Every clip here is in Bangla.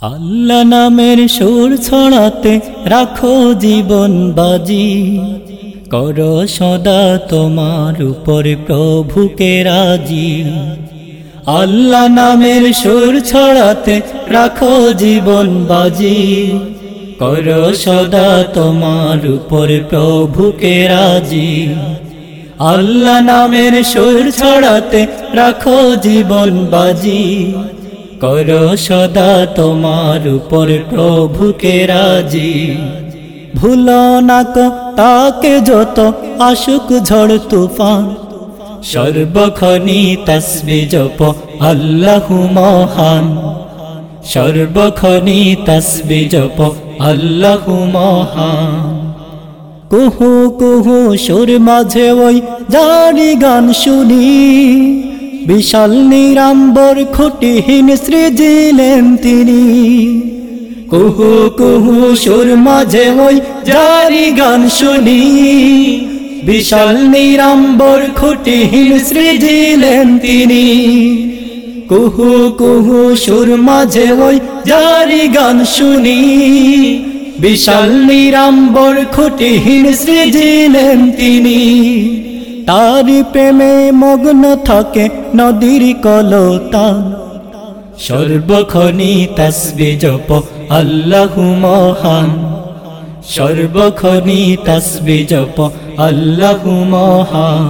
আল্লাহ নামের সুর ছড়াতে রাখো জীবন বাজি। কর সদা তোমার উপরে প্রভুকে রাজি। আল্লাহ নামের সুর ছড়াতে রাখো জীবন বাজি। কর সদা তোমার উপরে প্রভুকে রাজি। আল্লাহ নামের সুর ছড়াতে রাখো জীবন বাজি। কর সদা তোমার উপর প্রভুকে রাজি। ভুল না তাকে যত আশুক ঝড় তুফান। সর্বক্ষণি তসবি জপ আল্লাহু মহান। সর্বক্ষণি তসবি জপ আল্লাহু মহান। কুহু কুহু সুর মাঝে ওই জানি গান শুনি। বিশাল নিরাম্বর খুঁটিহীন সৃজিলেন তিনি। কুহু কুহু সুর মাঝে ওই জারি গান শুনি। বিশাল নিরাম্বর খুঁটিহীন সৃজিলেন তিনি। কুহু কুহু সুর মাঝে ওই জারি গান শুনি। বিশাল নিরাম্বর খুঁটিহীন সৃজিলেন তিনি। তারি প্রেমে মগ্ন থাকে নদীর কলতা। সর্বক্ষণি তসবি জপ, আল্লাহু মহান। সর্বক্ষণি তসবি জপ, আল্লাহু মহান।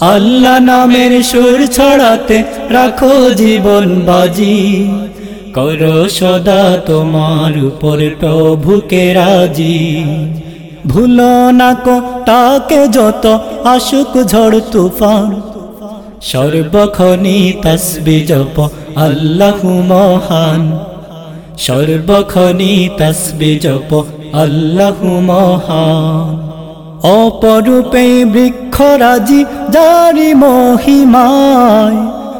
আল্লাহ নামের সুর ছড়াতে রাখো জীবন বাজি। করো সদা তোমার উপর প্রভুকে রাজি। ভুল না কো, তাকে যত আশুক ঝড় তুফান। সর্বক্ষণি তসবি জপ, আল্লাহু মহান। সর্বক্ষণি তসবি জপ, আল্লাহু মহান। অপরূপে বৃক্ষরাজি জারি মহিমায়।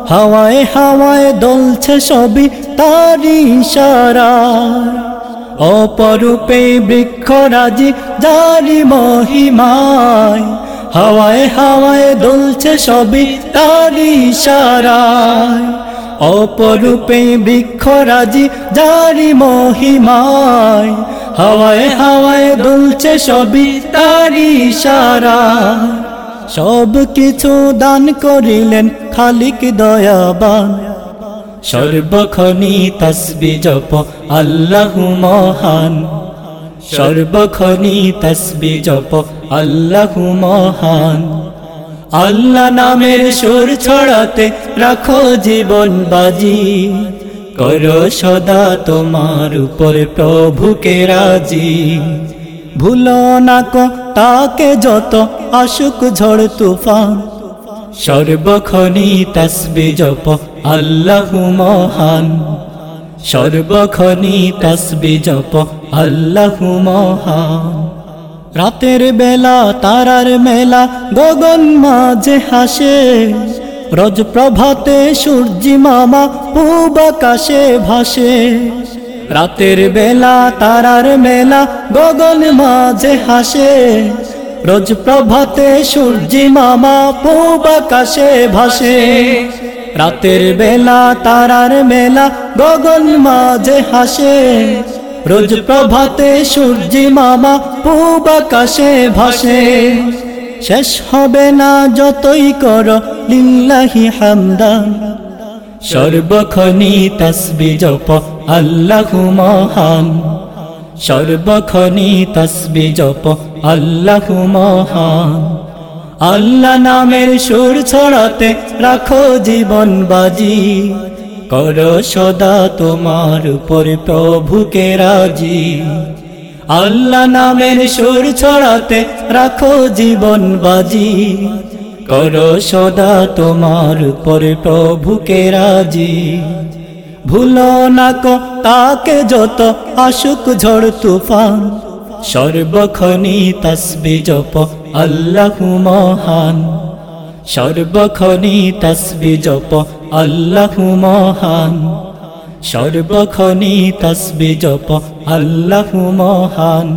হাওয়ায় হাওয়ায় দলছে সবই তারি ইশারায়। অপরূপে বৃক্ষরাজি জারি মহিমায়। হাওয়ায় হাওয়ায় দলছে সবই তারি সারায় অপরূপে বৃক্ষরাজি জারি মহিমায়। হাওয়ায় হাওয়ায় দুলছে সবই তারি ইশারা সব কিছু দান করিলেন খালিক দয়াবান। সর্বক্ষণি তসবি জপ, আল্লাহু মহান। সর্বক্ষণি তসবি জপ, আল্লাহু মহান। আল্লাহ নামের সুর ছড়াতে রাখো জীবন বাজি। করো সদা তোমার উপর প্রভুকে রাজি। ভুল না কো তাকে যত আশুক ঝড় তুফান। সর্বক্ষণি তসবি জপ আল্লাহু মহান। সর্বক্ষণি তসবি জপ, আল্লাহু মহান। রাতের বেলা, তারার মেলা, গগন মাঝে হাসে। রজ প্রভাতে সূর্যি মামা, পূব আকাশে ভাসে। রাতের বেলা, তারার মেলা, গগন মাঝে হাসে। রোজ প্রভাতে সূর্যি মামা, পূব আকাশে ভাসে। রাতের বেলা, তারার মেলা, গগন মাঝে হাসে। রোজ প্রভাতে সূর্যি মামা পূব আকাশে ভাসে। শেষ হবে না যতই কর লিল্লাহি হামদান সর্বক্ষণি তসবি জপ, আল্লাহু মহান। সর্বক্ষণি তসবি জপ, আল্লাহু মহান। আল্লাহ নামের সুর ছড়াতে রাখো জীবন বাজি। কর সদা তোমার উপর প্রভুকে রাজি। আল্লাহ নামের সুর ছড়াতে রাখো জীবন বাজি। কর সদা তোমার উপর প্রভুকে রাজি। ভুল না কো তাকে যত আশুক ঝড় তুফান। সর্বক্ষণি তসবি জপ, আল্লাহু মহান। সর্বক্ষণি তসবি জপ, আল্লাহু মহান। সর্বক্ষণি তসবি জপ, আল্লাহু মহান।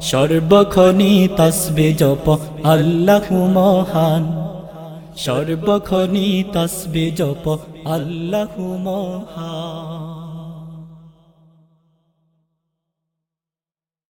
সর্বক্ষণি তসবি জপ, আল্লাহু মহান। সর্বক্ষণি তসবি জপ, আল্লাহু মহান।